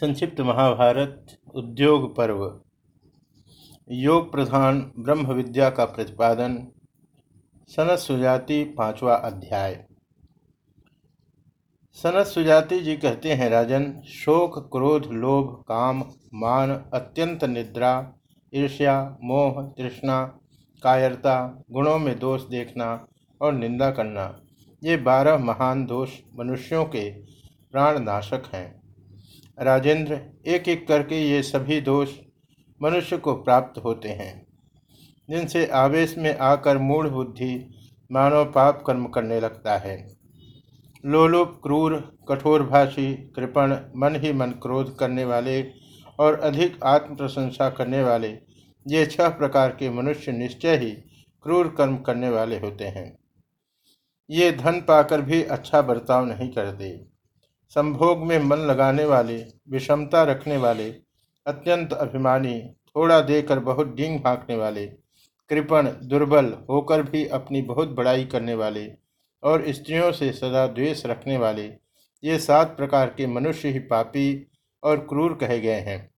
संक्षिप्त महाभारत उद्योग पर्व। योग प्रधान ब्रह्म विद्या का प्रतिपादन सनत सुजाति पांचवा अध्याय। सनत सुजाति जी कहते हैं, राजन, शोक, क्रोध, लोभ, काम, मान, अत्यंत निद्रा, ईर्ष्या, मोह, तृष्णा, कायरता, गुणों में दोष देखना और निंदा करना, ये बारह महान दोष मनुष्यों के प्राणनाशक हैं। राजेंद्र एक एक करके ये सभी दोष मनुष्य को प्राप्त होते हैं। जिनसे आवेश में आकर मूढ़ बुद्धि, मानव पाप कर्म करने लगता है। लोलुप, क्रूर, कठोरभाषी, कृपण, मन ही मन क्रोध करने वाले और अधिक आत्म प्रशंसा करने वाले, ये छह प्रकार के मनुष्य निश्चय ही क्रूर कर्म करने वाले होते हैं। ये धन पाकर भी अच्छा बर्ताव नहीं करते। संभोग में मन लगाने वाले, विषमता रखने वाले, अत्यंत अभिमानी, थोड़ा देकर बहुत डींग भागने वाले, कृपण, दुर्बल होकर भी अपनी बहुत बड़ाई करने वाले और स्त्रियों से सदा द्वेष रखने वाले, ये सात प्रकार के मनुष्य ही पापी और क्रूर कहे गए हैं।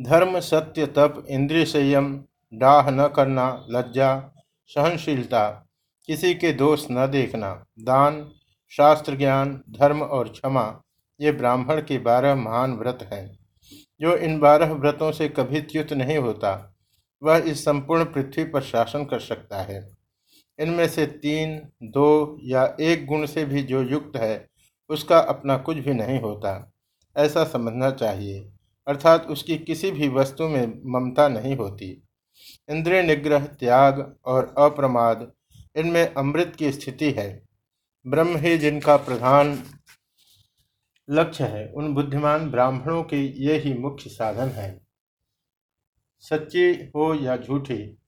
धर्म, सत्य, तप, इंद्रिय संयम, डाह न करना, लज्जा, सहनशीलता, किसी के दोष न देखना, दान शास्त्र ज्ञान, धर्म और क्षमा, ये ब्राह्मण के बारह महान व्रत हैं। जो इन बारह व्रतों से कभी च्युत नहीं होता, वह इस संपूर्ण पृथ्वी पर शासन कर सकता है। इनमें से तीन, दो या एक गुण से भी जो युक्त है, उसका अपना कुछ भी नहीं होता। ऐसा समझना चाहिए, अर्थात उसकी किसी भी वस्तु में ममता नहीं होती। इंद्रिय निग्रह, त्याग और अप्रमाद, इनमें अमृत की स्थिति है। ब्रह्म ही जिनका प्रधान लक्ष्य है। उन बुद्धिमान ब्राह्मणों के ये ही मुख्य साधन है। सच्ची हो या झूठी,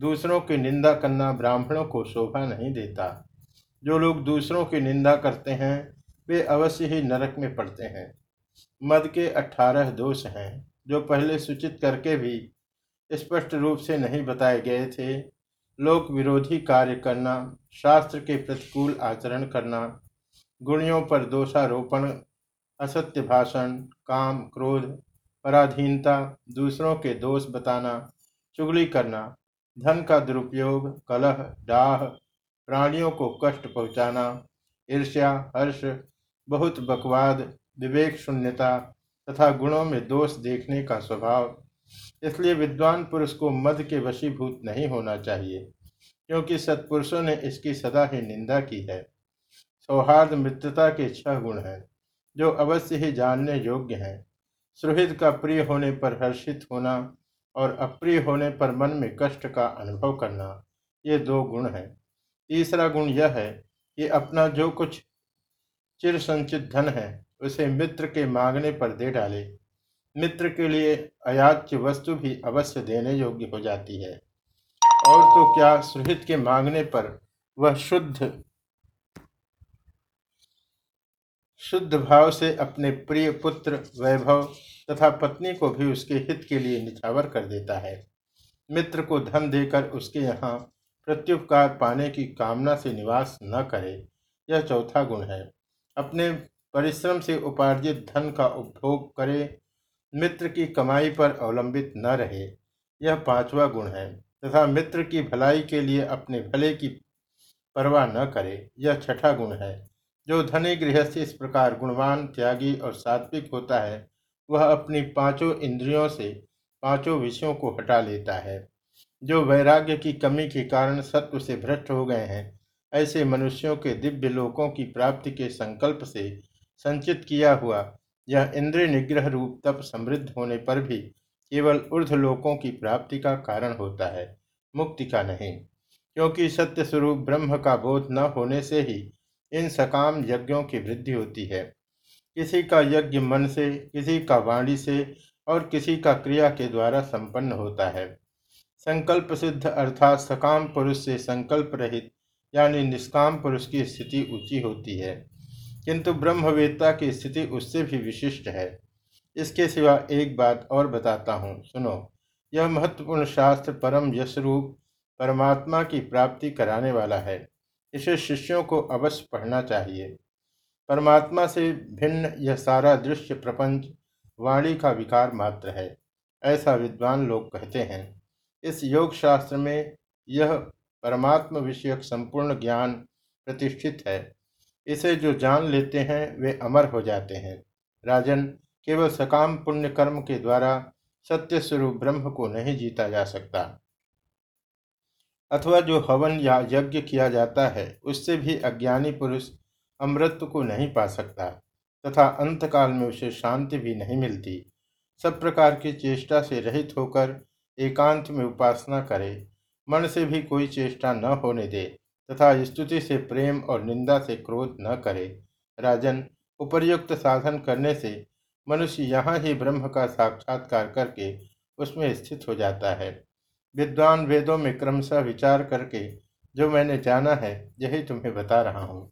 दूसरों की निंदा करना ब्राह्मणों को शोभा नहीं देता। जो लोग दूसरों की निंदा करते हैं, वे अवश्य ही नरक में पड़ते हैं। मद के अठारह दोष हैं, जो पहले सूचित करके भी स्पष्ट रूप से नहीं बताए गए थे। लोक विरोधी कार्य करना, शास्त्र के प्रतिकूल आचरण करना, गुणियों पर दोषारोपण, असत्य भाषण, काम, क्रोध, पराधीनता, दूसरों के दोष बताना, चुगली करना, धन का दुरुपयोग, कलह, डाह, प्राणियों को कष्ट पहुंचाना, ईर्ष्या, हर्ष, बहुत बकवाद, विवेक शून्यता तथा गुणों में दोष देखने का स्वभाव। इसलिए विद्वान पुरुष को मद के वशीभूत नहीं होना चाहिए, क्योंकि सत्पुरुषों ने इसकी सदा ही निंदा की है। सौहार्द मित्रता के छह गुण हैं, जो अवश्य ही जानने योग्य हैं। सुहृद का प्रिय होने पर हर्षित होना और अप्रिय होने पर मन में कष्ट का अनुभव करना, ये दो गुण हैं। तीसरा गुण यह है कि अपना जो कुछ चिर संचित धन है, उसे मित्र के मांगने पर दे डाले। मित्र के लिए अयाच्य वस्तु भी अवश्य देने योग्य हो जाती है। और तो क्या सुहित के मांगने पर वह शुद्ध शुद्ध भाव से अपने प्रिय पुत्र वैभव तथा पत्नी को भी उसके हित के लिए निछावर कर देता है। मित्र को धन देकर उसके यहाँ प्रत्युपकार पाने की कामना से निवास न करे, यह चौथा गुण है। अपने परिश्रम से उपार्जित धन का उपभोग करे मित्र की कमाई पर अवलंबित न रहे, यह पांचवा गुण है। तथा मित्र की भलाई के लिए अपने भले की परवाह न करे, यह छठा गुण है। जो धनी गृहस्थ इस प्रकार गुणवान, त्यागी और सात्विक होता है, वह अपनी पाँचों इंद्रियों से पाँचों विषयों को हटा लेता है। जो वैराग्य की कमी के कारण सत्व से भ्रष्ट हो गए हैं, ऐसे मनुष्यों के दिव्य लोकों की प्राप्ति के संकल्प से संचित किया हुआ यह इंद्रिय निग्रह रूप तप समृद्ध होने पर भी केवल ऊर्धलोकों की प्राप्ति का कारण होता है, मुक्ति का नहीं। क्योंकि सत्य स्वरूप ब्रह्म का बोध न होने से ही इन सकाम यज्ञों की वृद्धि होती है। किसी का यज्ञ मन से, किसी का वाणी से और किसी का क्रिया के द्वारा संपन्न होता है। संकल्प सिद्ध अर्थात सकाम पुरुष से संकल्प रहित, यानी निष्काम पुरुष की स्थिति ऊँची होती है। किंतु ब्रह्मवेत्ता की स्थिति उससे भी विशिष्ट है। इसके सिवा एक बात और बताता हूँ, सुनो। यह महत्वपूर्ण शास्त्र परम यश रूप परमात्मा की प्राप्ति कराने वाला है। इसे शिष्यों को अवश्य पढ़ना चाहिए। परमात्मा से भिन्न यह सारा दृश्य प्रपंच, वाणी का विकार मात्र है, ऐसा विद्वान लोग कहते हैं। इस योग शास्त्र में यह परमात्म विषयक संपूर्ण ज्ञान प्रतिष्ठित है। इसे जो जान लेते हैं, वे अमर हो जाते हैं। राजन, केवल सकाम पुण्य कर्म के द्वारा सत्य स्वरूप ब्रह्म को नहीं जीता जा सकता। अथवा जो हवन या यज्ञ किया जाता है, उससे भी अज्ञानी पुरुष अमृत को नहीं पा सकता, तथा अंतकाल में उसे शांति भी नहीं मिलती। सब प्रकार की चेष्टा से रहित होकर एकांत में उपासना करे, मन से भी कोई चेष्टा न होने दे। तथा स्तुति से प्रेम और निंदा से क्रोध न करे। राजन, उपर्युक्त साधन करने से मनुष्य यहाँ ही ब्रह्म का साक्षात्कार करके उसमें स्थित हो जाता है। विद्वान वेदों में क्रमशः विचार करके जो मैंने जाना है, यही तुम्हें बता रहा हूँ।